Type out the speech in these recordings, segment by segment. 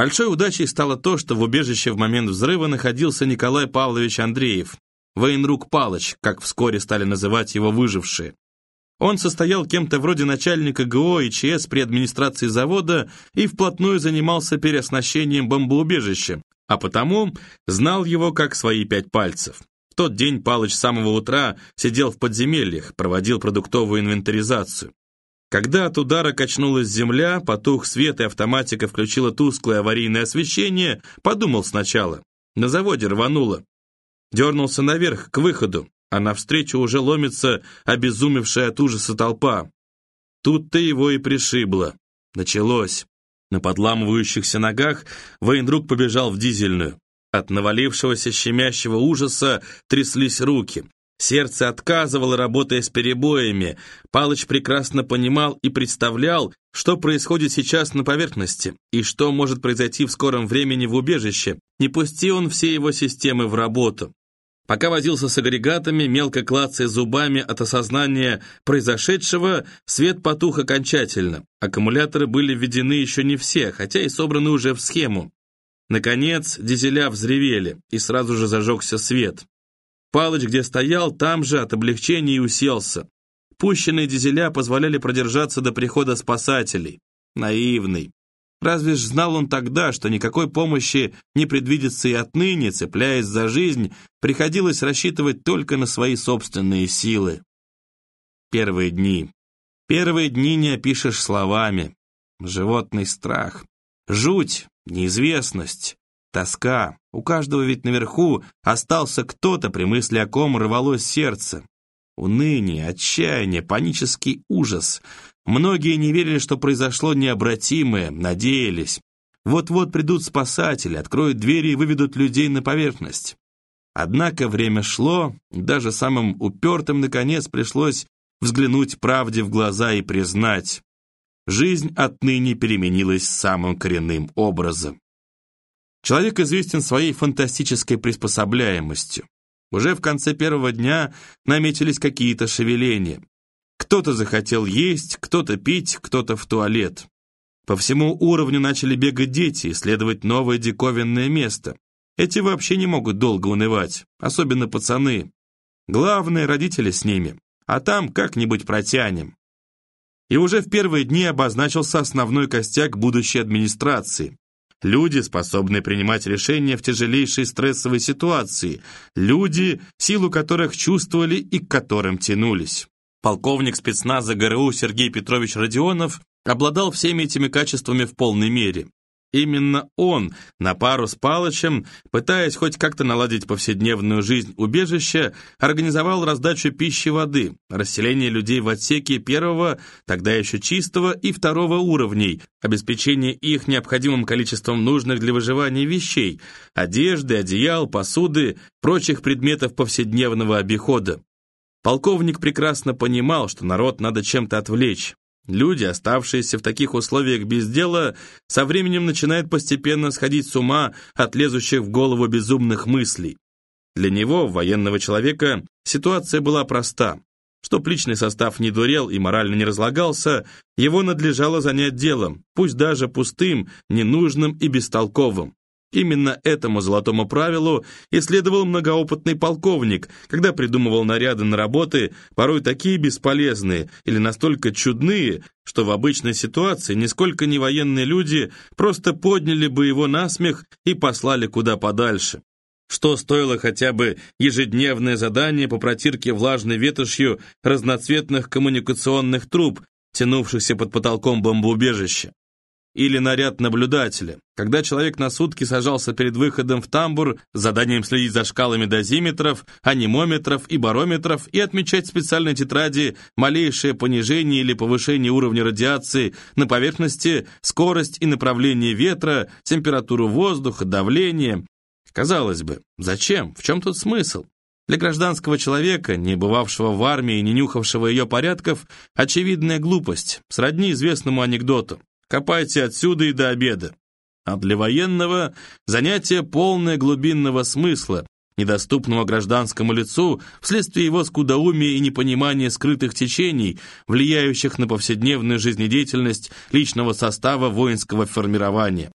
Большой удачей стало то, что в убежище в момент взрыва находился Николай Павлович Андреев, военрук Палыч, как вскоре стали называть его выжившие. Он состоял кем-то вроде начальника ГО и ЧС при администрации завода и вплотную занимался переоснащением бомбоубежища, а потому знал его как свои пять пальцев. В тот день Палыч с самого утра сидел в подземельях, проводил продуктовую инвентаризацию. Когда от удара качнулась земля, потух свет и автоматика включила тусклое аварийное освещение, подумал сначала. На заводе рвануло. Дернулся наверх, к выходу, а навстречу уже ломится обезумевшая от ужаса толпа. Тут-то его и пришибло. Началось. На подламывающихся ногах военрук побежал в дизельную. От навалившегося щемящего ужаса тряслись руки. Сердце отказывало, работая с перебоями. Палыч прекрасно понимал и представлял, что происходит сейчас на поверхности и что может произойти в скором времени в убежище. Не пусти он все его системы в работу. Пока возился с агрегатами, мелко клацая зубами от осознания произошедшего, свет потух окончательно. Аккумуляторы были введены еще не все, хотя и собраны уже в схему. Наконец, дизеля взревели, и сразу же зажегся свет. Палыч, где стоял, там же от облегчения и уселся. Пущенные дизеля позволяли продержаться до прихода спасателей. Наивный. Разве ж знал он тогда, что никакой помощи не предвидится и отныне, цепляясь за жизнь, приходилось рассчитывать только на свои собственные силы. Первые дни. Первые дни не опишешь словами. Животный страх. Жуть, неизвестность. Тоска. У каждого ведь наверху остался кто-то, при мысли о ком рвалось сердце. Уныние, отчаяние, панический ужас. Многие не верили, что произошло необратимое, надеялись. Вот-вот придут спасатели, откроют двери и выведут людей на поверхность. Однако время шло, даже самым упертым, наконец, пришлось взглянуть правде в глаза и признать. Жизнь отныне переменилась самым коренным образом. Человек известен своей фантастической приспособляемостью. Уже в конце первого дня наметились какие-то шевеления. Кто-то захотел есть, кто-то пить, кто-то в туалет. По всему уровню начали бегать дети, исследовать новое диковинное место. Эти вообще не могут долго унывать, особенно пацаны. Главное, родители с ними, а там как-нибудь протянем. И уже в первые дни обозначился основной костяк будущей администрации. Люди, способные принимать решения в тяжелейшей стрессовой ситуации. Люди, силу которых чувствовали и к которым тянулись. Полковник спецназа ГРУ Сергей Петрович Родионов обладал всеми этими качествами в полной мере. Именно он, на пару с Палычем, пытаясь хоть как-то наладить повседневную жизнь убежища, организовал раздачу пищи воды, расселение людей в отсеке первого, тогда еще чистого, и второго уровней, обеспечение их необходимым количеством нужных для выживания вещей, одежды, одеял, посуды, прочих предметов повседневного обихода. Полковник прекрасно понимал, что народ надо чем-то отвлечь, Люди, оставшиеся в таких условиях без дела, со временем начинают постепенно сходить с ума от лезущих в голову безумных мыслей. Для него, военного человека, ситуация была проста. Чтоб личный состав не дурел и морально не разлагался, его надлежало занять делом, пусть даже пустым, ненужным и бестолковым. Именно этому золотому правилу исследовал многоопытный полковник, когда придумывал наряды на работы, порой такие бесполезные или настолько чудные, что в обычной ситуации нисколько не военные люди просто подняли бы его на смех и послали куда подальше. Что стоило хотя бы ежедневное задание по протирке влажной ветошью разноцветных коммуникационных труб, тянувшихся под потолком бомбоубежища? Или наряд наблюдателя, когда человек на сутки сажался перед выходом в тамбур с заданием следить за шкалами дозиметров, анимометров и барометров и отмечать в специальной тетради малейшее понижение или повышение уровня радиации на поверхности, скорость и направление ветра, температуру воздуха, давление. Казалось бы, зачем? В чем тут смысл? Для гражданского человека, не бывавшего в армии и не нюхавшего ее порядков, очевидная глупость, сродни известному анекдоту. Копайте отсюда и до обеда. А для военного занятие полное глубинного смысла, недоступного гражданскому лицу вследствие его скудоумия и непонимания скрытых течений, влияющих на повседневную жизнедеятельность личного состава воинского формирования.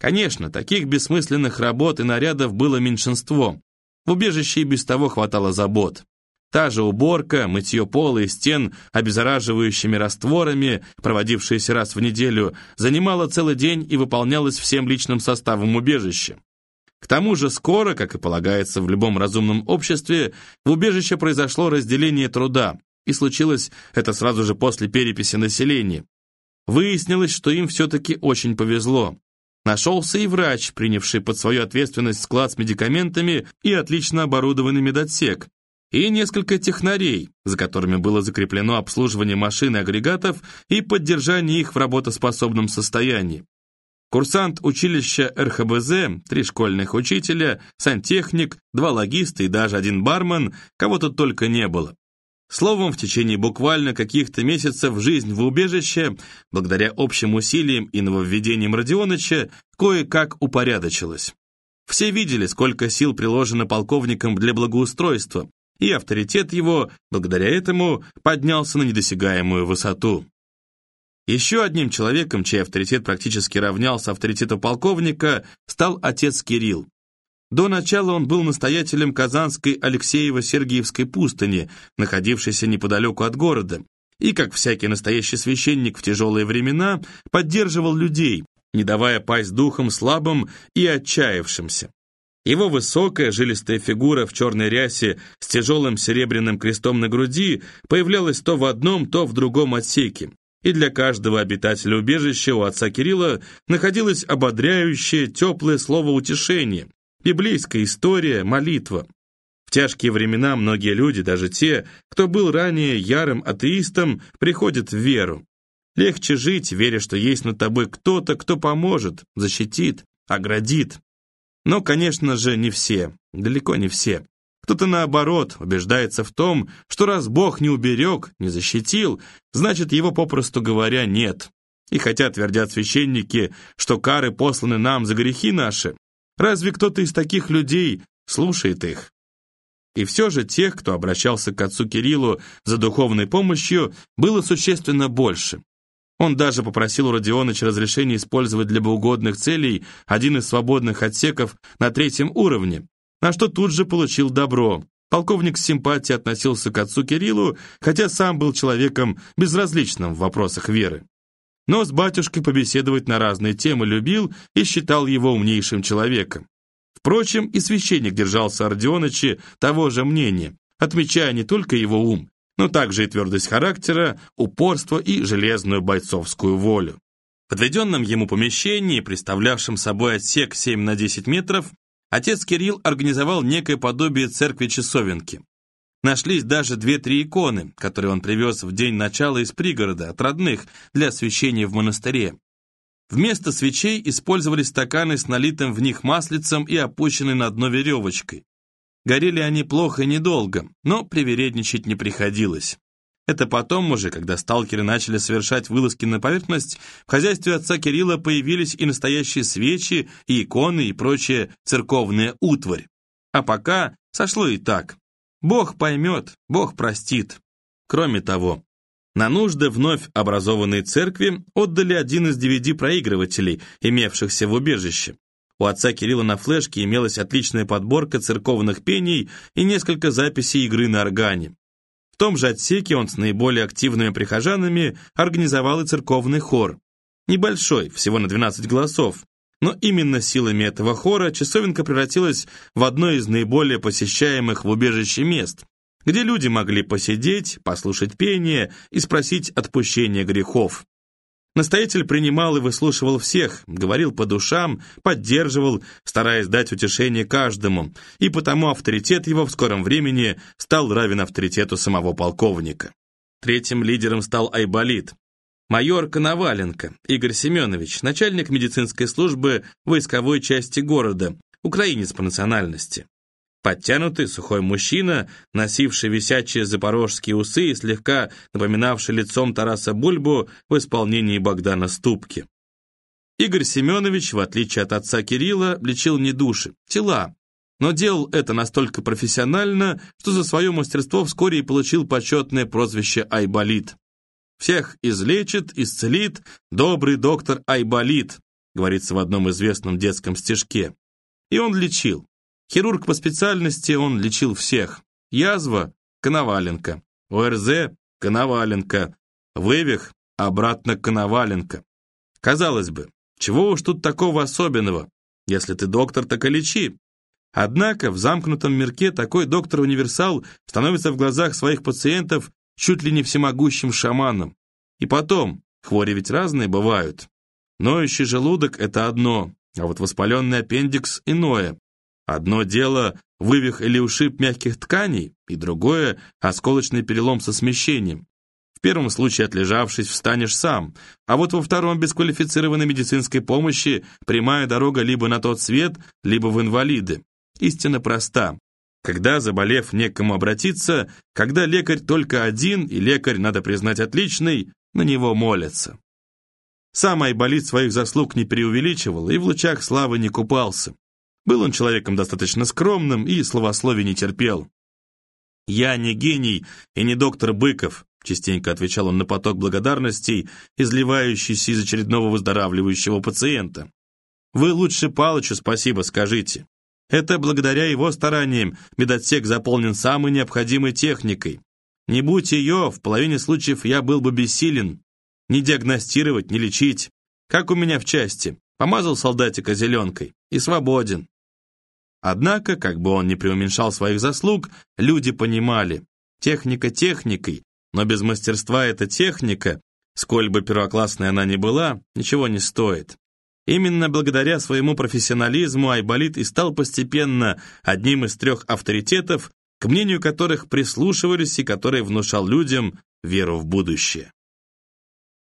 Конечно, таких бессмысленных работ и нарядов было меньшинство. В убежище и без того хватало забот. Та же уборка, мытье пола и стен обеззараживающими растворами, проводившаяся раз в неделю, занимала целый день и выполнялась всем личным составом убежища. К тому же скоро, как и полагается в любом разумном обществе, в убежище произошло разделение труда, и случилось это сразу же после переписи населения. Выяснилось, что им все-таки очень повезло. Нашелся и врач, принявший под свою ответственность склад с медикаментами и отлично оборудованный медотсек, и несколько технарей, за которыми было закреплено обслуживание машин и агрегатов и поддержание их в работоспособном состоянии. Курсант училища РХБЗ, три школьных учителя, сантехник, два логиста и даже один бармен, кого тут только не было. Словом, в течение буквально каких-то месяцев жизнь в убежище, благодаря общим усилиям и нововведениям Родионыча, кое-как упорядочилась. Все видели, сколько сил приложено полковником для благоустройства, и авторитет его, благодаря этому, поднялся на недосягаемую высоту. Еще одним человеком, чей авторитет практически равнялся авторитету полковника, стал отец Кирилл. До начала он был настоятелем Казанской Алексеево-Сергиевской пустыни, находившейся неподалеку от города, и, как всякий настоящий священник в тяжелые времена, поддерживал людей, не давая пасть духом слабым и отчаявшимся. Его высокая жилистая фигура в черной рясе с тяжелым серебряным крестом на груди появлялась то в одном, то в другом отсеке, и для каждого обитателя убежища у отца Кирилла находилось ободряющее, теплое слово утешения, библейская история, молитва. В тяжкие времена многие люди, даже те, кто был ранее ярым атеистом, приходят в веру. Легче жить, веря, что есть над тобой кто-то, кто поможет, защитит, оградит. Но, конечно же, не все, далеко не все. Кто-то, наоборот, убеждается в том, что раз Бог не уберег, не защитил, значит, его, попросту говоря, нет. И хотя твердят священники, что кары посланы нам за грехи наши, разве кто-то из таких людей слушает их? И все же тех, кто обращался к отцу Кириллу за духовной помощью, было существенно больше. Он даже попросил у Родионыча разрешения использовать для богоугодных целей один из свободных отсеков на третьем уровне, на что тут же получил добро. Полковник с симпатией относился к отцу Кириллу, хотя сам был человеком безразличным в вопросах веры. Но с батюшкой побеседовать на разные темы любил и считал его умнейшим человеком. Впрочем, и священник держался о Родионыче того же мнения, отмечая не только его ум, но также и твердость характера, упорство и железную бойцовскую волю. В подведенном ему помещении, представлявшем собой отсек 7 на 10 метров, Отец Кирилл организовал некое подобие церкви-часовенки. Нашлись даже две-три иконы, которые он привез в день начала из пригорода, от родных, для освящения в монастыре. Вместо свечей использовались стаканы с налитым в них маслицем и опущенной на дно веревочкой. Горели они плохо и недолго, но привередничать не приходилось. Это потом уже, когда сталкеры начали совершать вылазки на поверхность, в хозяйстве отца Кирилла появились и настоящие свечи, и иконы, и прочая церковная утварь. А пока сошло и так. Бог поймет, Бог простит. Кроме того, на нужды вновь образованной церкви отдали один из DVD-проигрывателей, имевшихся в убежище. У отца Кирилла на флешке имелась отличная подборка церковных пений и несколько записей игры на органе. В том же отсеке он с наиболее активными прихожанами организовал и церковный хор. Небольшой, всего на 12 голосов. Но именно силами этого хора часовенка превратилась в одно из наиболее посещаемых в убежище мест, где люди могли посидеть, послушать пение и спросить отпущения грехов. Настоятель принимал и выслушивал всех, говорил по душам, поддерживал, стараясь дать утешение каждому, и потому авторитет его в скором времени стал равен авторитету самого полковника. Третьим лидером стал Айболит. Майор Коноваленко Игорь Семенович, начальник медицинской службы войсковой части города, украинец по национальности. Подтянутый, сухой мужчина, носивший висячие запорожские усы и слегка напоминавший лицом Тараса Бульбу в исполнении Богдана Ступки. Игорь Семенович, в отличие от отца Кирилла, лечил не души, тела, но делал это настолько профессионально, что за свое мастерство вскоре и получил почетное прозвище Айболит. «Всех излечит, исцелит добрый доктор Айболит», говорится в одном известном детском стишке. И он лечил. Хирург по специальности, он лечил всех. Язва – Коноваленко. ОРЗ – Коноваленко. Вывих – обратно Коноваленко. Казалось бы, чего уж тут такого особенного? Если ты доктор, так и лечи. Однако в замкнутом мирке такой доктор-универсал становится в глазах своих пациентов чуть ли не всемогущим шаманом. И потом, хвори ведь разные бывают. Ноющий желудок – это одно, а вот воспаленный аппендикс – иное. Одно дело – вывих или ушиб мягких тканей, и другое – осколочный перелом со смещением. В первом случае, отлежавшись, встанешь сам, а вот во втором без квалифицированной медицинской помощи прямая дорога либо на тот свет, либо в инвалиды. Истина проста. Когда, заболев, некому обратиться, когда лекарь только один, и лекарь, надо признать, отличный, на него молятся. Сам Айболит своих заслуг не преувеличивал и в лучах славы не купался. Был он человеком достаточно скромным и словословий не терпел. «Я не гений и не доктор Быков», частенько отвечал он на поток благодарностей, изливающийся из очередного выздоравливающего пациента. «Вы лучше Палычу спасибо скажите. Это благодаря его стараниям медотсек заполнен самой необходимой техникой. Не будь ее, в половине случаев я был бы бессилен. Не диагностировать, не лечить. Как у меня в части. Помазал солдатика зеленкой и свободен. Однако, как бы он ни преуменьшал своих заслуг, люди понимали. Техника техникой, но без мастерства эта техника, сколь бы первоклассной она ни была, ничего не стоит. Именно благодаря своему профессионализму Айболит и стал постепенно одним из трех авторитетов, к мнению которых прислушивались и который внушал людям веру в будущее.